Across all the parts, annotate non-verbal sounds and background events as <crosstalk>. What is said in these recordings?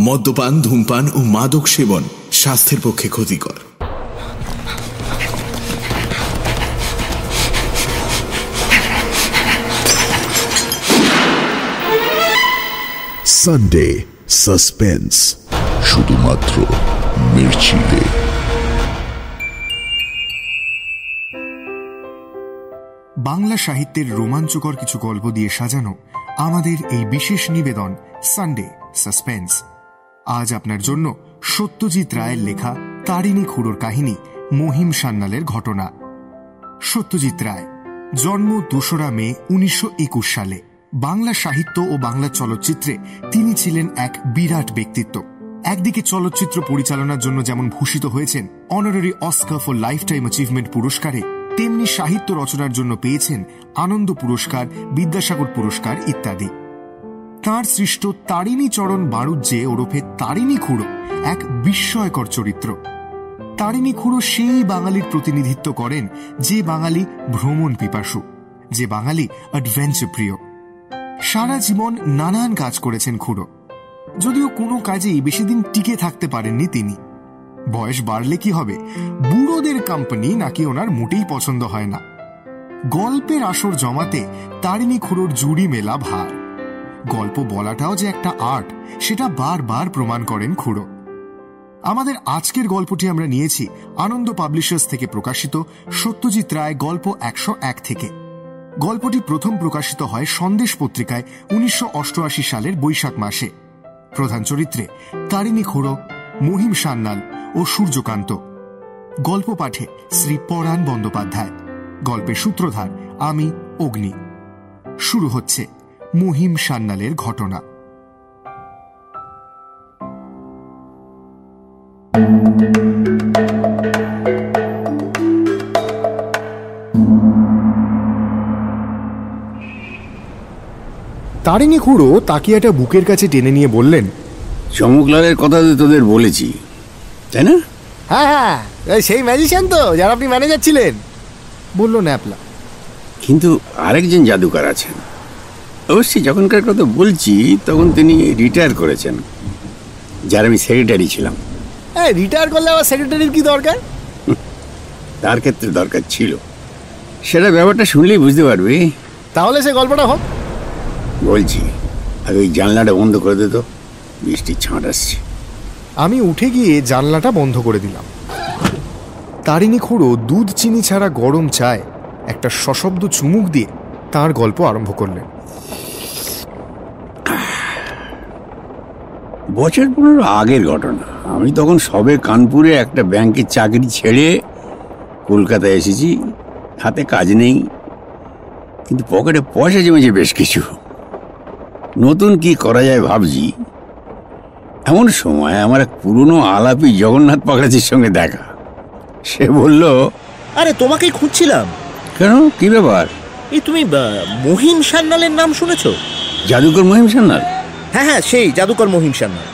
মদ্যপান ধূমপান ও মাদক সেবন স্বাস্থ্যের পক্ষে ক্ষতিকর। সানডে সাসপেন্স শুধুমাত্র মির্চিলে। বাংলা সাহিত্যের রোমাঞ্চকর কিছু গল্প দিয়ে সাজানো আমাদের এই বিশেষ নিবেদন সানডে সাসপেন্স আজ আপনার জন্য সত্যজিৎ রায়ের লেখা তারিণী খুড়োর কাহিনী মহিম সান্যালের ঘটনা। সত্যজিৎ রায়, জন্ম দোসরা মে উনিশশো একুশ সালে। বাংলা সাহিত্য ও বাংলা চলচ্চিত্রে তিনি ছিলেন এক বিরাট ব্যক্তিত্ব। একদিকে চলচ্চিত্র পরিচালনার জন্য যেমন ভূষিত হয়েছেন honorary Oscar for lifetime achievement পুরস্কারে, তেমনি সাহিত্য রচনার জন্য পেয়েছেন আনন্দ পুরস্কার, বিদ্যাসাগর পুরস্কার ইত্যাদি। তাঁর সৃষ্ট তারিণী চরণ বাণুজ্যে ওরফে তারিণী খুঁড়ো এক বিস্ময়কর চরিত্র। তারিণী খুঁড়ো সেই বাঙালির প্রতিনিধিত্ব করেন যে বাঙালি ভ্রমণ পিপাসু, যে বাঙালি অ্যাডভেঞ্চার প্রিয় সারা জীবন নানান কাজ করেছেন খুঁড়ো। যদিও কোনো কাজেই বেশি দিন টিকে থাকতে পারেননি তিনি। বয়স বাড়লে কি হবে? বুড়োদের কোম্পানি নাকি ওনার মোটেই পছন্দ হয় না। গল্পের আসর জমাতে তারিণী খুঁড়োর জুড়ি মেলা ভার। গল্প বলাটাও যে একটা আর্ট, সেটা বারবার প্রমাণ করেন খুঁড়ো। আমাদের আজকের গল্পটি আমরা নিয়েছি আনন্দ পাবলিশার্স থেকে প্রকাশিত সত্যজিৎ রায় গল্প একশো এক থেকে। গল্পটি প্রথম প্রকাশিত হয় সন্দেশ পত্রিকায় উনিশশো অষ্টআশি সালের বৈশাখ মাসে। প্রধান চরিত্রে তারিণী খুঁড়ো, মহিম সান্যাল ও সূর্যকান্ত। গল্প পাঠে শ্রী পরাণ বন্দ্যোপাধ্যায়। গল্পের সূত্রধার আমি অগ্নি। শুরু হচ্ছে। মহিম সান্যালের ঘটনা। তারিণী খুঁড়ো তাকিয়াটা বুকের কাছে টেনে নিয়ে বললেন চমকলালের কথা তো তোদের বলেছি তাই না? হ্যাঁ হ্যাঁ এই সেই ম্যাজিশিয়ান তো যার আপনি ম্যানেজার ছিলেন। বলল ন্যাপলা। কিন্তু আরেকজন জাদুকর আছেন। অবশ্যই যখনকার কথা বলছি তখন তিনি রিটায়ার করেছেন। যার আমি সেক্রেটারি ছিলাম। হ্যাঁ রিটায়ার করলে আবার সেক্রেটারির কি দরকার? তার ক্ষেত্রে দরকার ছিল। সেটা ব্যাপারটা শুনলেই বুঝতে পারবি। তাহলে সে গল্পটা হোক। বলছি আর ওই জানলাটা বন্ধ করে দে তো বৃষ্টির ছাঁট আসছে। আমি উঠে গিয়ে জানলাটা বন্ধ করে দিলাম। তারিণী খুঁড়ো দুধ চিনি ছাড়া গরম চায় একটা সশব্দ চুমুক দিয়ে তার গল্প আরম্ভ করলেন। বছর পনেরো আগের ঘটনা। আমি তখন সবে কানপুরে একটা ব্যাংকের চাকরি ছেড়ে কলকাতায় এসেছি। হাতে কাজ নেই কিন্তু পকেটে পয়সা জমেছে বেশ কিছু। নতুন কি করা যায় ভাবছি। এমন সময় আমার এক পুরনো আলাপি জগন্নাথ পাকড়াচির সঙ্গে দেখা। সে বলল আরে তোমাকেই খুঁজছিলাম। কেন? কি ব্যাপার? এই তুমি মহিম সান্যালের নাম শুনেছ? জাদুকর মহিম সান্যাল? হ্যাঁ হ্যাঁ সেই জাদুকর মহিম সান্যাল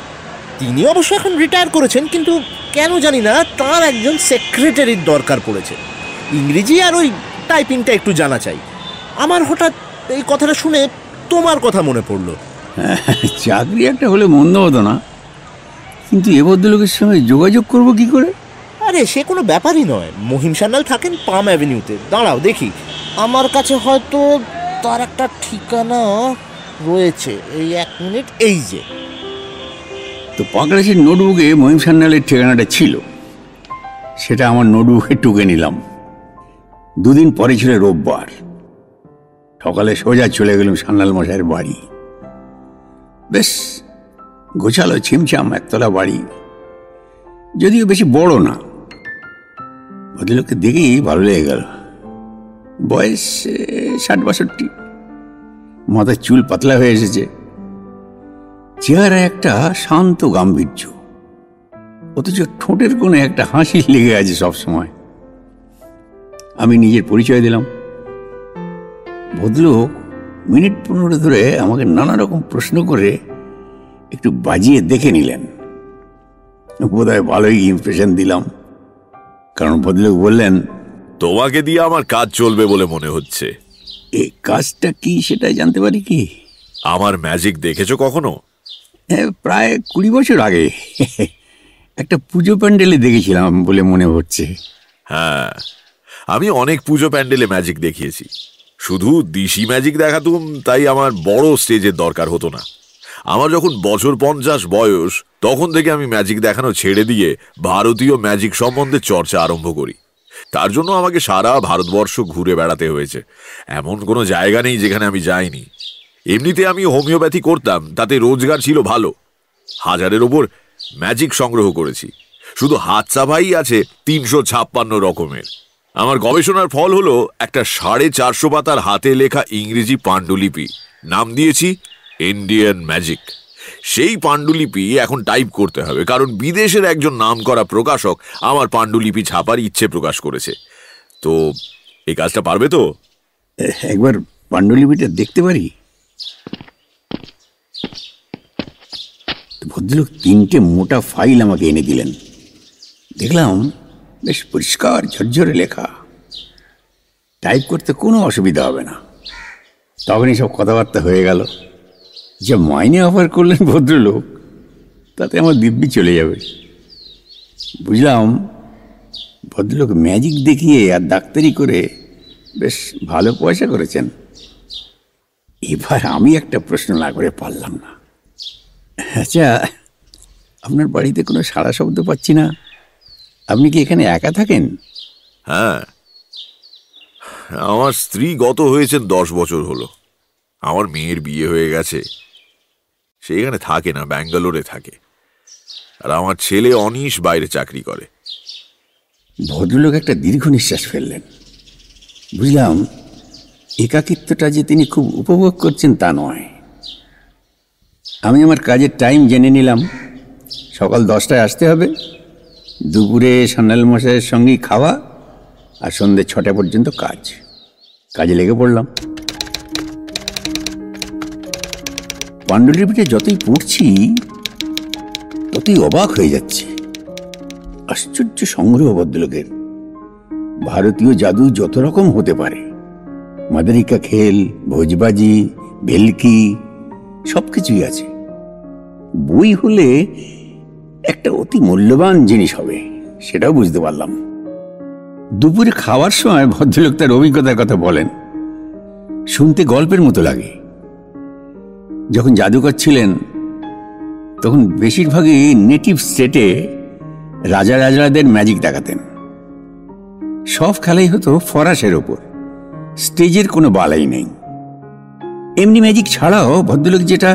তিনি অবশ্য এখন রিটায়ার করেছেন কিন্তু কেন জানি না তার একজন সেক্রেটারির দরকার পড়েছে। ইংরেজি আর ওই টাইপিংটা একটু জানা চাই। আমার হঠাৎ এই কথাটা শুনে তোমার কথা মনে পড়ল। চাকরি একটা হলে মন্দ হতো না। কিন্তু এ ভদ্রলোকের সঙ্গে যোগাযোগ করব কি করে? আরে সে কোনো ব্যাপারই নয়। মহিম সান্যাল থাকেন পাম অ্যাভিনিউতে দাঁড়াও দেখি। আমার কাছে হয়তো তার একটা ঠিকানা রয়েছে। এই এক মিনিট, এই যে। তো পাকড়াচির নোটবুকে মহিম সান্যালের ঠিকানাটা ছিল। সেটা আমার নোটবুকে টুকে নিলাম। দুদিন পরে ছিল রোববার। সকালে সোজা চলে গেলাম সান্যাল মশাইয়ের বাড়ি। বেশ, গোছালো, ছিমছাম, একতলা বাড়ি। যদিও বেশি বড় না। ভদ্রলোককে দেখেই ভালো লেগে গেল। বয়স ষাট, বাষট্টি। মাথার চুল পাতলা হয়ে এসেছে। চেহারায় একটা শান্ত গাম্ভীর্য। অথচ ঠোঁটের কোণে একটা হাসি লেগে আছে সব সময় আমি নিজের পরিচয় দিলাম। ভদ্রলোক মিনিট পনেরো ধরে আমাকে নানা রকম প্রশ্ন করে একটু বাজিয়ে দেখে নিলেন। বোধহয় ভালোই ইমপ্রেশন দিলাম। কারণ ভদ্রলোক বললেন, তোমাকে দিয়ে আমার কাজ চলবে বলে মনে হচ্ছে। এই কাজটা কি সেটা জানতে পারি কি? আমার ম্যাজিক দেখেছ কখনো? এ, প্রায় কুড়ি বছর আগে। একটা পুজো প্যান্ডেলে দেখেছিলাম বলে মনে হচ্ছে। হ্যাঁ আমি অনেক পুজো প্যান্ডেলে ম্যাজিক দেখিয়েছি। শুধু দিশি ম্যাজিক দেখাতুম তাই আমার বড় স্টেজের দরকার হতো না। আমার যখন বছর পঞ্চাশ বয়স তখন থেকে আমি ম্যাজিক দেখানো ছেড়ে দিয়ে ভারতীয় ম্যাজিক সম্বন্ধে চর্চা আরম্ভ করি। তার জন্য আমাকে সারা ভারতবর্ষ ঘুরে বেড়াতে হয়েছে। এমন কোনো জায়গা নেই যেখানে আমি যাইনি। এমনিতে আমি হোমিওপ্যাথি করতাম, তাতে রোজগার ছিল ভালো। হাজারের ওপর ম্যাজিক সংগ্রহ করেছি। শুধু হাত সাফাই আছে তিনশো ছাপ্পান্ন রকমের। আমার গবেষণার ফল হলো একটা সাড়ে চারশো পাতার হাতে লেখা ইংরেজি পাণ্ডুলিপি। নাম দিয়েছি, ইন্ডিয়ান ম্যাজিক সেই পাণ্ডুলিপি এখন টাইপ করতে হবে, কারণ বিদেশের একজন নাম করা প্রকাশক আমার পাণ্ডুলিপি ছাপার ইচ্ছে প্রকাশ করেছে। তো, এই কাজটা পারবে তো? একবার পাণ্ডুলিপিটা দেখতে পারি? ভদ্রলোক তিনটে মোটা ফাইল আমাকে এনে দিলেন। দেখলাম বেশ পরিষ্কার ঝরঝরে লেখা। টাইপ করতে কোনো অসুবিধা হবে না। তখনই সব কথাবার্তা হয়ে গেল। যে মাইনে অফার করলেন ভদ্রলোক, তাতে আমার দিব্যি চলে যাবে। বুঝলাম, ভদ্রলোক ম্যাজিক দেখিয়ে আর ডাক্তারি করে বেশ ভালো পয়সা করেছেন। এবার আমি একটা প্রশ্ন না করে পারলাম না। আচ্ছা আপনার বাড়িতে কোনো সাড়া শব্দ পাচ্ছি না। আপনি কি এখানে একা থাকেন? হ্যাঁ। আমার স্ত্রী গত হয়েছে দশ বছর হলো। আমার মেয়ের বিয়ে হয়ে গেছে। সে এখানে থাকে না, ব্যাঙ্গালোরে থাকে। আর আমার ছেলে অনিশ বাইরে চাকরি করে। ভদ্রলোক একটা দীর্ঘ নিঃশ্বাস ফেললেন। বুঝলাম, একাকিত্বটা যে তিনি খুব উপভোগ করছেন তা নয়। আমি আমার কাজের টাইম জেনে নিলাম, সকাল দশটায় আসতে হবে, দুপুরে সান্নাল মশাইয়ের সঙ্গেই খাওয়া, আর সন্ধ্যে ছটা পর্যন্ত কাজ। কাজে লেগে পড়লাম। পাণ্ডুলিপিটা যতই পড়ছি, ততই অবাক হয়ে যাচ্ছে। আশ্চর্য সংগ্রহ ভদ্রলোকের ভারতীয় জাদু যত রকম হতে পারে। মাদারিকা খেল, ভোজবাজি, ভেলকি, সবকিছুই আছে। বই হলে একটা অতি মূল্যবান জিনিস হবে, সেটাও বুঝতে পারলাম। দুপুরে খাওয়ার সময় ভদ্রলোক তার অভিজ্ঞতার কথা বলেন। শুনতে গল্পের মতো লাগে। যখন জাদুকর ছিলেন, তখন বেশিরভাগই নেটিভ স্টেটে রাজা রাজাদের ম্যাজিক দেখাতেন। সব খেলাই হতো ফরাসের ওপর স্টেজের কোনো বালাই নেই। এমনি ম্যাজিক ছাড়াও ভদ্রলোক যেটা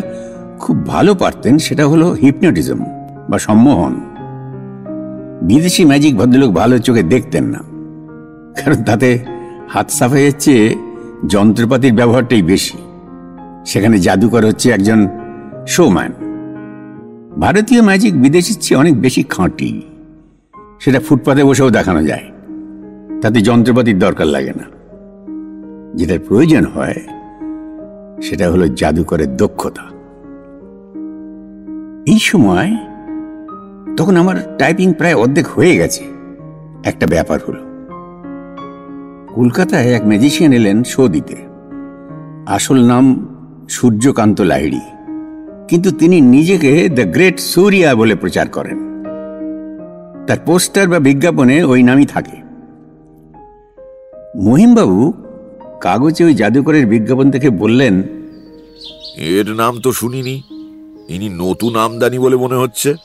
খুব ভালো পারতেন, সেটা হলো হিপনোটিজম বা সম্মোহন। বিদেশি ম্যাজিক ভদ্রলোক ভালো চোখে দেখতেন না, কারণ তাতে হাত সাফাইয়ের চেয়ে যন্ত্রপাতির ব্যবহারটাই বেশি। সেখানে জাদুকর হচ্ছে একজন শোম্যান ভারতীয় ম্যাজিক বিদেশের চেয়ে অনেক বেশি খাঁটি। সেটা ফুটপাতে বসেও দেখানো যায়। তাতে যন্ত্রপাতির দরকার লাগে না। যেটার প্রয়োজন হয়, সেটা হলো জাদুকরের দক্ষতা। এই সময় তখন আমার টাইপিং প্রায় অর্ধেক হয়ে গেছে। একটা ব্যাপার হলো, কলকাতায় এক ম্যাজিশিয়ান এলেন শো দিতে। আসল নাম সূর্যকান্ত লাহিড়ি। কিন্তু তিনি নিজেকে দ্য গ্রেট সূর্যা বলে প্রচার করেন। তার পোস্টার বা বিজ্ঞাপনে ওই নামই থাকে। মহিমবাবু কাগজে ওই জাদুকরের বিজ্ঞাপন থেকে বললেন এর নাম তো শুনিনি। ইনি নতুন আমদানি বলে মনে হচ্ছে।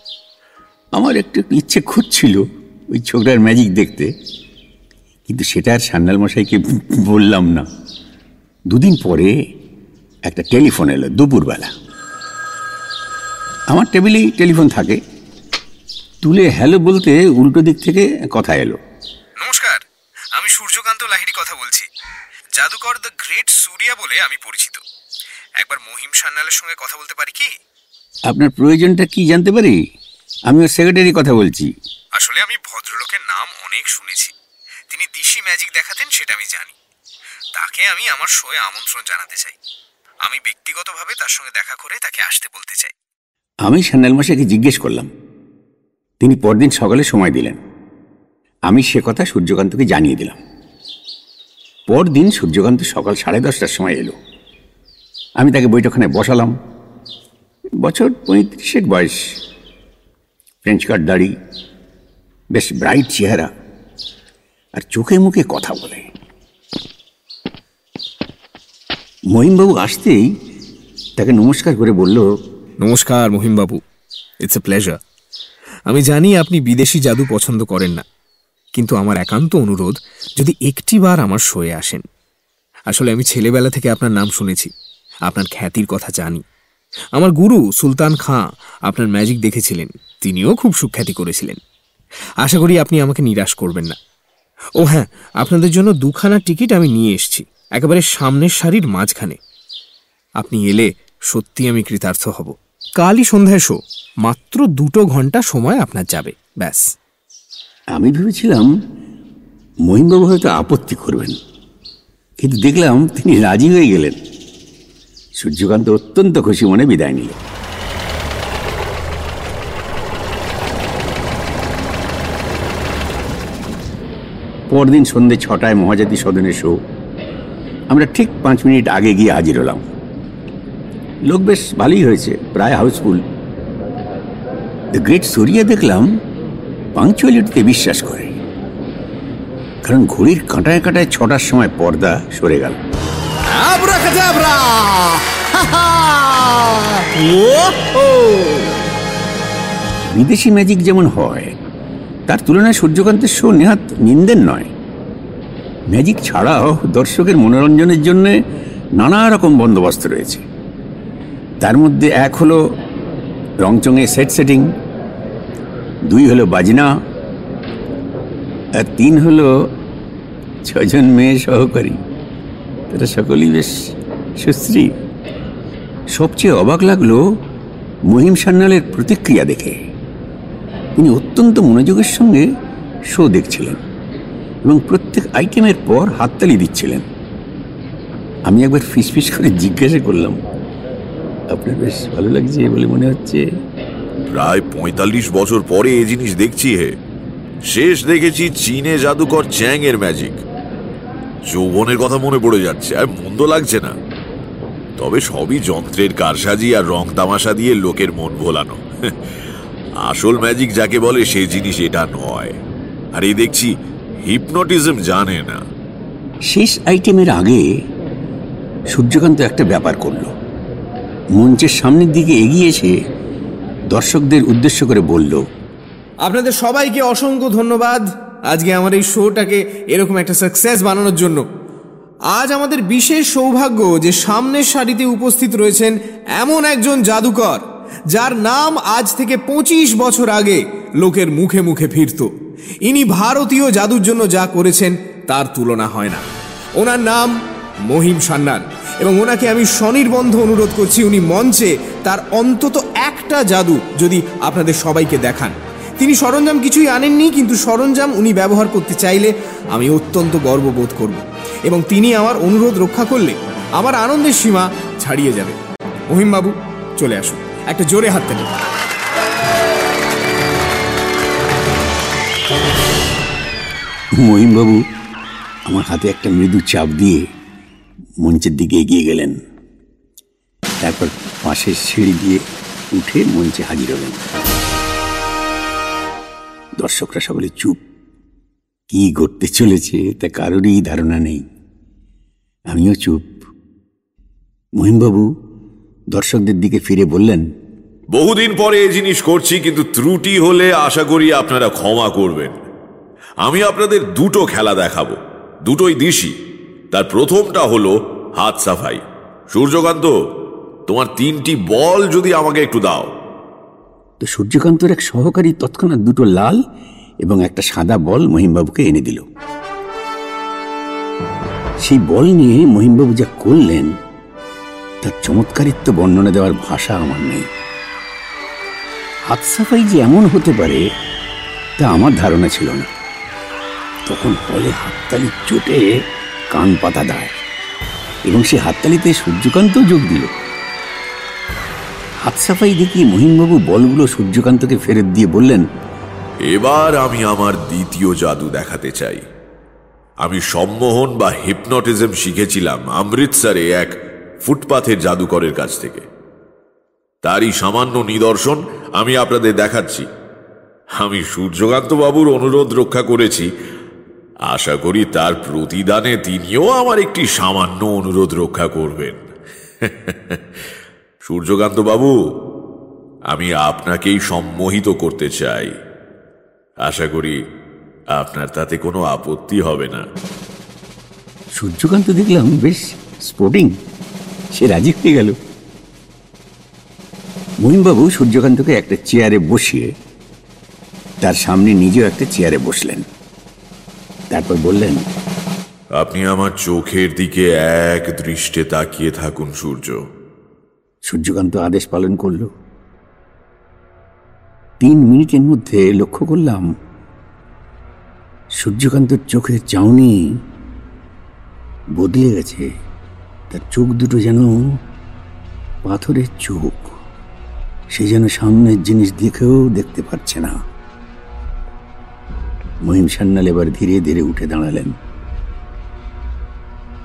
আমার একটু ইচ্ছে খুঁজছিল ওই ছোকরার ম্যাজিক দেখতে। কিন্তু সেটা আর সান্যাল মশাইকে বললাম না। দুদিন পরে একটা টেলিফোন এলো দুপুরবেলা। আমার টেবিলেই টেলিফোন থাকে। তুলে হ্যালো বলতে উল্টো দিক থেকে কথা এলো। নমস্কার আমি সূর্যকান্ত লাহিড়ি কথা বলছি। জাদুকর দ্য গ্রেট সুরিয়া বলে আমি পরিচিত। একবার মহিম সান্যালের সঙ্গে কথা বলতে পারি কি? আপনার প্রয়োজনটা কি জানতে পারি? আমি ওর সেক্রেটারি কথা বলছি। আসলে আমি ভদ্রলোকের নাম অনেক শুনেছি। তিনি দিশি ম্যাজিক দেখাতেন সেটা আমি জানি। তাকে আমি আমার শোয়ে আমন্ত্রণ জানাতে চাই। আমি ব্যক্তিগতভাবে তার সঙ্গে দেখা করে তাকে আসতে বলতে চাই। আমি সান্যাল মশাইকে জিজ্ঞেস করলাম। তিনি পরদিন সকালে সময় দিলেন। আমি সে কথা সূর্যকান্তকে জানিয়ে দিলাম। পরদিন সূর্যকান্ত সকাল সাড়ে দশটার সময় এলো। আমি তাকে বৈঠকখানে বসালাম। বছর পঁয়ত্রিশেক বয়স। ফ্রেঞ্চ কাট দাড়ি। বেশ ব্রাইট চেহারা। আর চোখে মুখে কথা বলে। মহিমবাবু আসতেই তাকে নমস্কার করে বলল, নমস্কার মহিমবাবু ইটস এ প্লেজার আমি জানি আপনি বিদেশি জাদু পছন্দ করেন না, কিন্তু আমার একান্ত অনুরোধ যদি একটিবার আমার শোয়ে আসেন। আসলে আমি ছেলেবেলা থেকে আপনার নাম শুনেছি, আপনার খ্যাতির কথা জানি। আমার গুরু সুলতান খাঁ আপনার ম্যাজিক দেখেছিলেন, তিনিও খুব সুখ্যাতি করেছিলেন। আশা করি আপনি আমাকে নিরাশ করবেন না। ও হ্যাঁ আপনাদের জন্য দুখানা টিকিট আমি নিয়ে এসেছি। একেবারে সামনের সারির মাঝখানে। আপনি এলে সত্যি আমি কৃতার্থ হব। কালই সন্ধ্যায় শো। মাত্র দুটো ঘণ্টা সময় আপনার যাবে। ব্যাস। আমি ভেবেছিলাম মহিমবাবু হয়তো আপত্তি করবেন। কিন্তু দেখলাম তিনি রাজি হয়ে গেলেন। সূর্যকান্ত অত্যন্ত খুশি মনে বিদায় নিল পরদিন সন্ধে ছটায় মহাজাতি সদনের শো। আমরা ঠিক পাঁচ মিনিট আগে গিয়ে হাজির হলাম। লোক বেশ ভালোই হয়েছে প্রায় হাউসফুল। দ্য গ্রেট সরিয়া দেখলাম পাংচুয়ালিটিতে বিশ্বাস করে। কারণ ঘড়ির কাঁটায় কাঁটায় ছটার সময় পর্দা সরে গেল। বিদেশি ম্যাজিক যেমন হয় তার তুলনায় সূর্যকান্তের শো নেহাত নিন্দের নয়। ম্যাজিক ছাড়াও দর্শকের মনোরঞ্জনের জন্য নানা রকম বন্দোবস্ত রয়েছে। তার মধ্যে এক হলো রংচঙে সেট সেটিং, দুই হলো বাজনা, আর তিন হলো ছজন মেয়ে সহকারী। তারা সকলেই বেশ সুশ্রী। সবচেয়ে অবাক লাগল মহিম সান্যালের প্রতিক্রিয়া দেখে। তিনি অত্যন্ত মনোযোগের সঙ্গে শো দেখছিলেন। এবং প্রত্যেক আইটেমের পর হাততালি দিচ্ছিলেন। আমি একবার ফিসফিস করে জিজ্ঞাসা করলাম, আপনার বেশ ভালো লাগছে বলে মনে হচ্ছে। প্রায় পঁয়তাল্লিশ বছর পরে এই জিনিস দেখছি হে। শেষ দেখেছি চীনে জাদুকর চ্যাং এর ম্যাজিক যৌবনের কথা মনে পড়ে যাচ্ছে, আর মন্দ লাগছে না। তবে সবই যন্ত্রের কারসাজি আর রং তামাশা দিয়ে লোকের মন ভোলানো। আসল ম্যাজিক যাকে বলে সে জিনিস এটা নয়। আর এই দেখছি হিপনোটিজম জানে না। শেষ আইটেমের আগে সূর্যকান্ত একটা ব্যাপার করল। মঞ্চের সামনের দিকে এগিয়ে এসে দর্শকদের উদ্দেশ্য করে বলল আপনাদের সবাইকে অসংখ্য ধন্যবাদ আজকে আমার এই শোটাকে এরকম একটা সাকসেস বানানোর জন্য। আজ আমাদের বিশেষ সৌভাগ্য যে সামনের সারিতে উপস্থিত রয়েছেন এমন একজন জাদুকর যার নাম আজ থেকে পঁচিশ বছর আগে লোকের মুখে মুখে ফিরত। ইনি ভারতীয় জাদুর জন্য যা করেছেন, তার তুলনা হয় না। ওনার নাম মহিম সান্যাল এবং ওনাকে আমি স্বনির্বন্ধ অনুরোধ করছি, উনি মঞ্চে তার অন্তত একটা জাদু যদি আপনাদের সবাইকে দেখান। তিনি সরঞ্জাম কিছুই আনেননি, কিন্তু সরঞ্জাম উনি ব্যবহার করতে চাইলে আমি অত্যন্ত গর্ববোধ করব এবং তিনি আমার অনুরোধ রক্ষা করলে আমার আনন্দের সীমা ছাড়িয়ে যাবে। মহিমবাবু, চলে আসুন। একটা জোরে হাত তালি মহিমবাবু, আমার হাতে একটা মৃদু চাপ দিয়ে মঞ্চের দিকে এগিয়ে গেলেন। তারপর পাশের সিঁড়ি দিয়ে উঠে মঞ্চে হাজির হলেন। দর্শকরা সকলে চুপ। কি ঘটতে চলেছে তা কারোরই ধারণা নেই। আমিও চুপ। মহিমবাবু দর্শকদের দিকে ফিরে বললেন, বহুদিন পরে এই জিনিস করছি, কিন্তু ত্রুটি হলে আশা করি আপনারা ক্ষমা করবেন। আমি আপনাদের দুটো খেলা দেখাবো। দুটোই দিশি। তার প্রথমটা হলো হাত সাফাই। সূর্যকান্ত, তোমার তিনটি বল যদি আমাকে একটু দাও। তো সূর্যকান্তর এক সহকারী তৎক্ষণাৎ দুটো লাল এবং একটা সাদা বল মহিমবাবুকে এনে দিল। সেই বল নিয়ে মহিমবাবু যা করলেন, তার চমৎকারিত্ব বর্ণনা দেওয়ার ভাষা আমার নেই। হাত সাফাই যে এমন হতে পারে, তা আমার ধারণা ছিল না। তখন হলে হাততালি চোটে কান পাতা দেয়। এবং সে হাততালিতে সূর্যকান্ত যোগ দিল। হাত সাফাই দেখিয়ে মহিমবাবু বলগুলো সূর্যকান্তকে ফেরত দিয়ে বললেন, এবার আমি আমার দ্বিতীয় জাদু দেখাতে চাই। আমি সম্মোহন বা হিপনটিজম শিখেছিলাম অমৃতসরে এক ফুটপাথের জাদুকরের কাছ থেকে। তারই সামান্য নিদর্শন আমি আপনাদের দেখাচ্ছি। আমি সূর্যকান্ত বাবুর অনুরোধ রক্ষা করেছি আশা করি তার প্রতিদানে তিনিও আমার একটি সামান্য অনুরোধ রক্ষা করবেন। <laughs> সূর্যকান্ত বাবু আমি আপনাকেই সম্মোহিত করতে চাই। আশা করি আপনার তাতে কোনো আপত্তি হবে না। সূর্যকান্ত দেখলাম বেশ স্পোর্টিং, সে রাজি হয়ে গেল। মহিমবাবু সূর্যকান্তকে একটা চেয়ারে বসিয়ে তার সামনে নিজেও একটা চেয়ারে বসলেন। তারপর বললেন আপনি আমার চোখের দিকে এক দৃষ্টে তাকিয়ে থাকুন সূর্য। সূর্যকান্ত আদেশ পালন করল। তিন মিনিটের মধ্যে লক্ষ্য করলাম সূর্যকান্তর চোখের চাউনি বদলে গেছে। তার চোখ দুটো যেন পাথরের চোখ। সে যেন সামনের জিনিস দেখেও দেখতে পাচ্ছে না। মহিম সান্যাল এবার ধীরে ধীরে উঠে দাঁড়ালেন।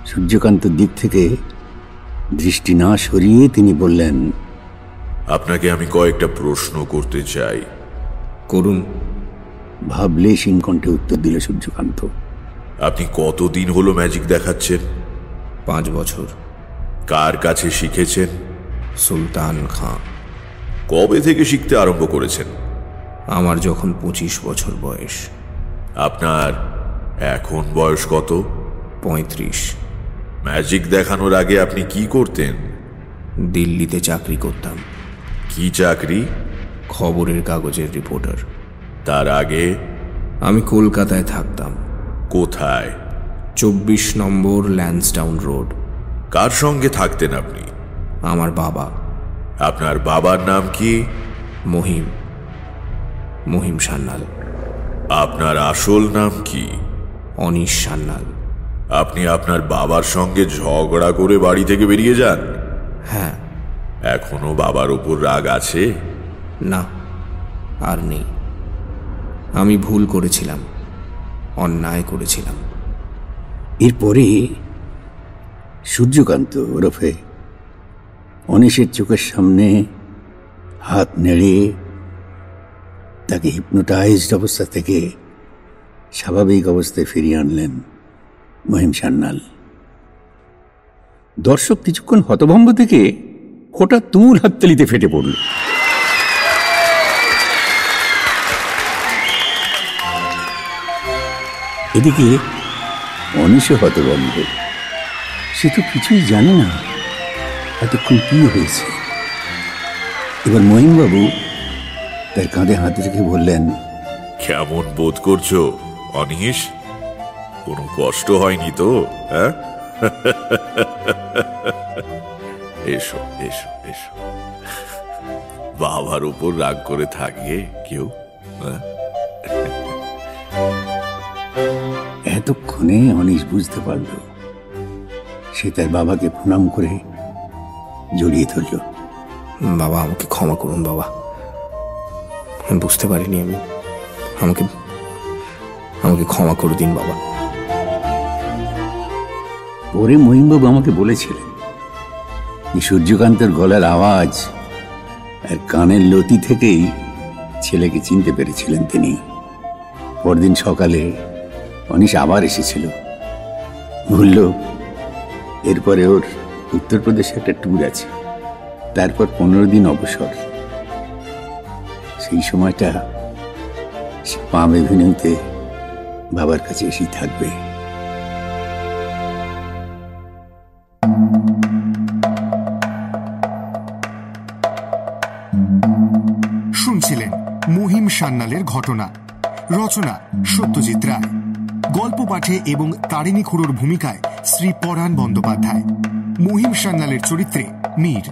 সূর্যকান্তর দিক থেকে দৃষ্টি না সরিয়ে তিনি বললেন আপনাকে আমি কয়েকটা প্রশ্ন করতে চাই। করুন। ভাবলে সিংকণ্ঠে উত্তর দিল সূর্যকান্ত। আপনি কতদিন হলো ম্যাজিক দেখাচ্ছেন? পাঁচ বছর। কার কাছে শিখেছেন? সুলতান খাঁ। কবে থেকে শিখতে আরম্ভ করেছেন? আমার যখন পঁচিশ বছর বয়স। আপনার এখন বয়স কত? পঁয়ত্রিশ। ম্যাজিক দেখানোর আগে আপনি কি করতেন? দিল্লিতে চাকরি করতাম। কি চাকরি? খবরের কাগজের রিপোর্টার। তার আগে? আমি কলকাতায় থাকতাম। কোথায়? চব্বিশ নম্বর ল্যান্সডাউন রোড। কার সঙ্গে থাকতেন আপনি? আমার বাবা। আপনার বাবার নাম কি? মহিম। মহিম সান্যাল। আপনার আসল নাম কি? অনিশ সান্যাল। আপনি আপনার বাবার সঙ্গে ঝগড়া করে বাড়ি থেকে বেরিয়ে যান? হ্যাঁ। এখনও বাবার উপর রাগ আছে? না আর নেই। আমি ভুল করেছিলাম অন্যায় করেছিলাম। এরপরে সূর্যকান্ত ওরফে অনিশের চোখের সামনে হাত নেড়ে তাকে হিপনোটাইজড অবস্থা থেকে স্বাভাবিক অবস্থায় ফিরিয়ে আনলেন মহিম সান্যাল। দর্শক কিছুক্ষণ হতভম্ব থেকে হঠাৎ তুমুল হাততালিতে ফেটে পড়ল। এদিকে অনিশে হতভম্ব। সে তো কিছুই জানে না এতক্ষণ কি হয়েছে। এবার মহিমবাবু তার কাঁধে হাত রেখে বললেন কেমন বোধ করছ অনিশ? কোনো কষ্ট হয়নি তো হ্যাঁ? <laughs> এসো এসো এসো। বাবার উপর রাগ করে থাকে কেউ হ্যাঁ? <laughs> এতক্ষণে অনিশ বুঝতে পারল। সে তার বাবাকে প্রণাম করে জড়িয়ে ধরল। বাবা আমাকে ক্ষমা করুন বাবা। আমি বুঝতে পারিনি আমি। আমাকে আমাকে ক্ষমা করে দিন বাবা। পরে মহিমবাবু আমাকে বলেছিলেন যে সূর্যকান্তের গলার আওয়াজ আর কানের লতি থেকেই ছেলেকে চিনতে পেরেছিলেন তিনি। পরদিন সকালে অনিশ আবার এসেছিল। বলল, এরপরে ওর উত্তরপ্রদেশে একটা ট্যুর আছে। তারপর পনেরো দিন অবসর। সেই সময়টা সে পাম এভিনিউতে বাবার কাছে এসেই থাকবে। শুনছিলেন মহিম সান্যালের ঘটনা। রচনা সত্যজিৎ রায়। গল্প পাঠে এবং তারিণী খুড়োর ভূমিকায় শ্রী পরাণ বন্দ্যোপাধ্যায়। মহিম সান্যালের চরিত্রে মীর।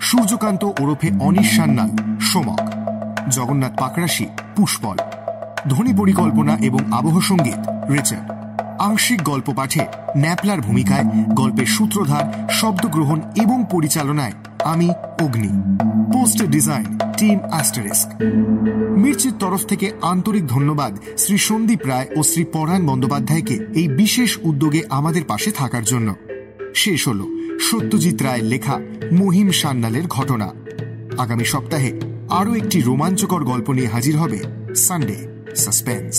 সূর্যকান্ত ওরফে অনিশ সান্যাল, সোমক। জগন্নাথ পাকরাশি, পুষ্পল। ধ্বনি পরিকল্পনা এবং আবহ সংগীত রিচার্ড আংশিক গল্প পাঠে ন্যাপলার ভূমিকায় গল্পের সূত্রধার, শব্দগ্রহণ এবং পরিচালনায় আমি, Agni. Poster design, team asterisk. মির্চির তরফ থেকে আন্তরিক ধন্যবাদ শ্রী সন্দীপ রায় ও শ্রী পরাণ বন্দ্যোপাধ্যায়কে এই বিশেষ উদ্যোগে আমাদের পাশে থাকার জন্য। শেষ হল সত্যজিৎ রায়ের লেখা মহিম সান্যালের ঘটনা। আগামী সপ্তাহে আরও একটি রোমাঞ্চকর গল্প নিয়ে হাজির হবে সানডে সাসপেন্স